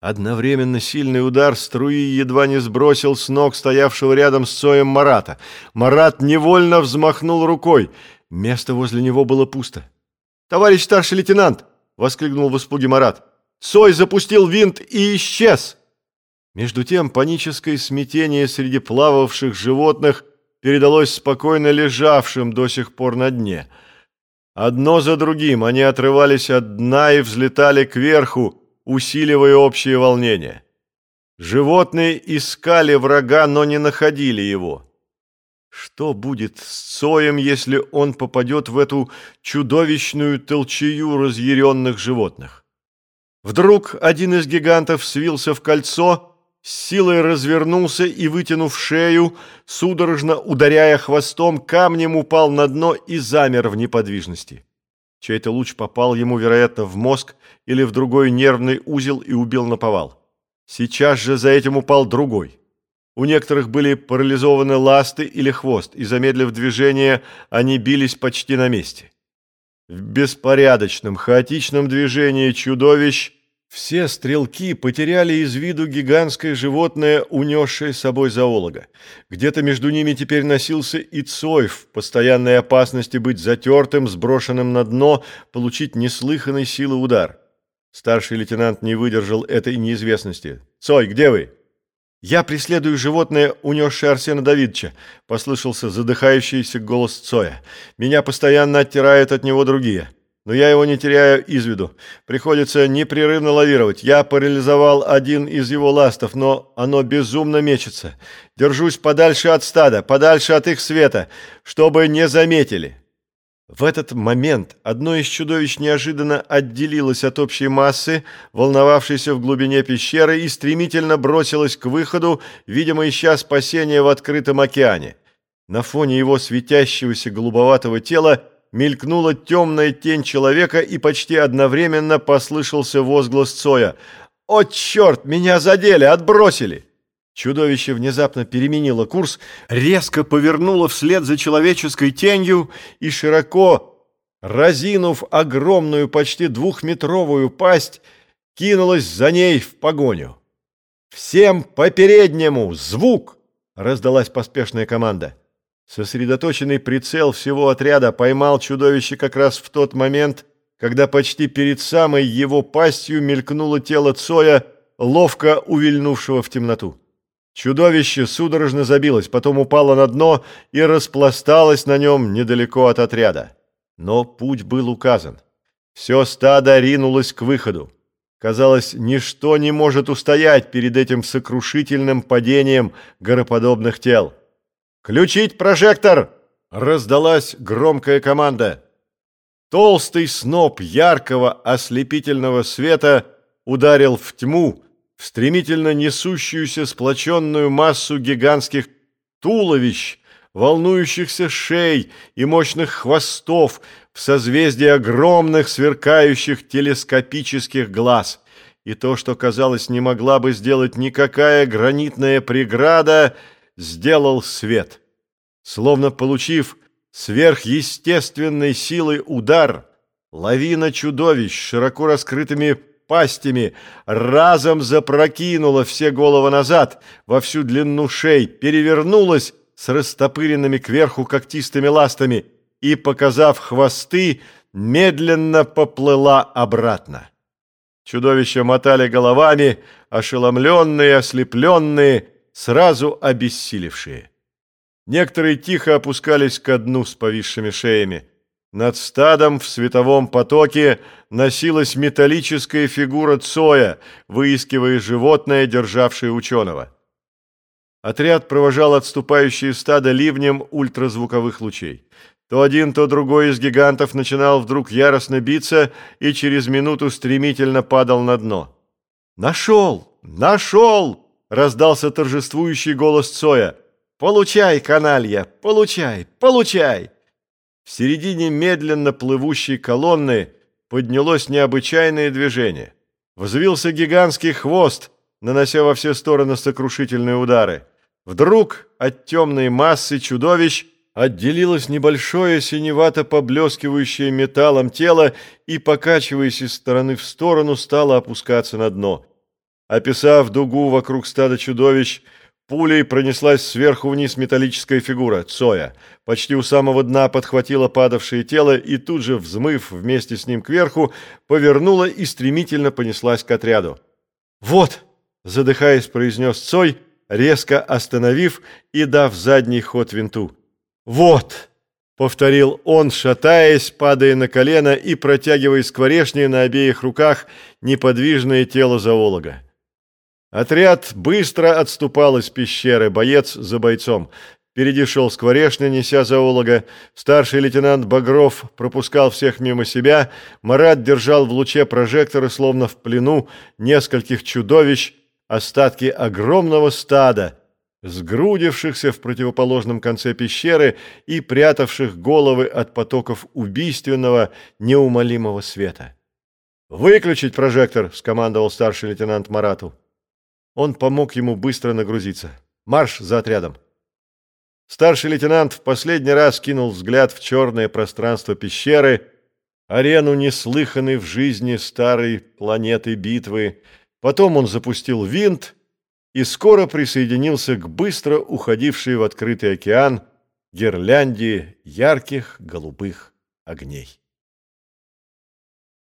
Одновременно сильный удар струи едва не сбросил с ног стоявшего рядом с Цоем Марата. Марат невольно взмахнул рукой. Место возле него было пусто. «Товарищ старший лейтенант!» — воскликнул в испуге Марат. «Цой запустил винт и исчез!» Между тем паническое смятение среди плававших животных передалось спокойно лежавшим до сих пор на дне. Одно за другим они отрывались от дна и взлетали кверху, усиливая общее волнение. Животные искали врага, но не находили его. Что будет с Цоем, если он попадет в эту чудовищную толчею разъяренных животных? Вдруг один из гигантов свился в кольцо, с силой развернулся и, вытянув шею, судорожно ударяя хвостом, камнем упал на дно и замер в неподвижности. Чей-то луч попал ему, вероятно, в мозг или в другой нервный узел и убил наповал. Сейчас же за этим упал другой. У некоторых были парализованы ласты или хвост, и, замедлив движение, они бились почти на месте. В беспорядочном, хаотичном движении чудовищ все стрелки потеряли из виду гигантское животное, унесшее с собой зоолога. Где-то между ними теперь носился и Цой в постоянной опасности быть затертым, сброшенным на дно, получить неслыханной силы удар. Старший лейтенант не выдержал этой неизвестности. «Цой, где вы?» «Я преследую животное, унесшее Арсена Давидовича», — послышался задыхающийся голос Цоя. «Меня постоянно оттирают от него другие» но я его не теряю из виду. Приходится непрерывно лавировать. Я парализовал один из его ластов, но оно безумно мечется. Держусь подальше от стада, подальше от их света, чтобы не заметили. В этот момент одно из чудовищ неожиданно отделилось от общей массы, волновавшейся в глубине пещеры, и стремительно бросилось к выходу, видимо, ища спасения в открытом океане. На фоне его светящегося голубоватого тела мелькнула темная тень человека, и почти одновременно послышался возглас Цоя. «О, черт, меня задели, отбросили!» Чудовище внезапно переменило курс, резко повернуло вслед за человеческой тенью и широко, разинув огромную, почти двухметровую пасть, кинулось за ней в погоню. «Всем по переднему! Звук!» — раздалась поспешная команда. Сосредоточенный прицел всего отряда поймал чудовище как раз в тот момент, когда почти перед самой его пастью мелькнуло тело Цоя, ловко увильнувшего в темноту. Чудовище судорожно забилось, потом упало на дно и распласталось на нем недалеко от отряда. Но путь был указан. Все стадо ринулось к выходу. Казалось, ничто не может устоять перед этим сокрушительным падением гороподобных тел. «Включить прожектор!» — раздалась громкая команда. Толстый сноп яркого ослепительного света ударил в тьму, в стремительно несущуюся сплоченную массу гигантских туловищ, волнующихся шей и мощных хвостов в созвездии огромных сверкающих телескопических глаз. И то, что, казалось, не могла бы сделать никакая гранитная преграда — сделал свет. Словно получив сверхъестественной силой удар, лавина чудовищ широко раскрытыми пастями разом запрокинула все головы назад во всю длину шеи, перевернулась с растопыренными кверху когтистыми ластами и, показав хвосты, медленно поплыла обратно. Чудовища мотали головами, ошеломленные, ослепленные, сразу обессилевшие. Некоторые тихо опускались ко дну с повисшими шеями. Над стадом в световом потоке носилась металлическая фигура Цоя, выискивая животное, державшее ученого. Отряд провожал отступающие стадо ливнем ультразвуковых лучей. То один, то другой из гигантов начинал вдруг яростно биться и через минуту стремительно падал на дно. «Нашел! Нашел!» Раздался торжествующий голос Цоя. «Получай, каналья! Получай! Получай!» В середине медленно плывущей колонны поднялось необычайное движение. Взвился гигантский хвост, нанося во все стороны сокрушительные удары. Вдруг от темной массы чудовищ отделилось небольшое синевато поблескивающее металлом тело и, покачиваясь из стороны в сторону, стало опускаться на дно. Описав дугу вокруг стада чудовищ, пулей пронеслась сверху вниз металлическая фигура, Цоя. Почти у самого дна подхватила падавшее тело и тут же, взмыв вместе с ним кверху, повернула и стремительно понеслась к отряду. «Вот!» – задыхаясь, произнес Цой, резко остановив и дав задний ход винту. «Вот!» – повторил он, шатаясь, падая на колено и протягивая скворечни на обеих руках неподвижное тело зоолога. Отряд быстро отступал из пещеры, боец за бойцом. Впереди шел Скворешня, неся зоолога. Старший лейтенант Багров пропускал всех мимо себя. Марат держал в луче прожектора, словно в плену, нескольких чудовищ, остатки огромного стада, сгрудившихся в противоположном конце пещеры и прятавших головы от потоков убийственного, неумолимого света. «Выключить прожектор!» – скомандовал старший лейтенант Марату. Он помог ему быстро нагрузиться. «Марш за отрядом!» Старший лейтенант в последний раз кинул взгляд в черное пространство пещеры, арену неслыханной в жизни старой планеты битвы. Потом он запустил винт и скоро присоединился к быстро уходившей в открытый океан гирлянде ярких голубых огней.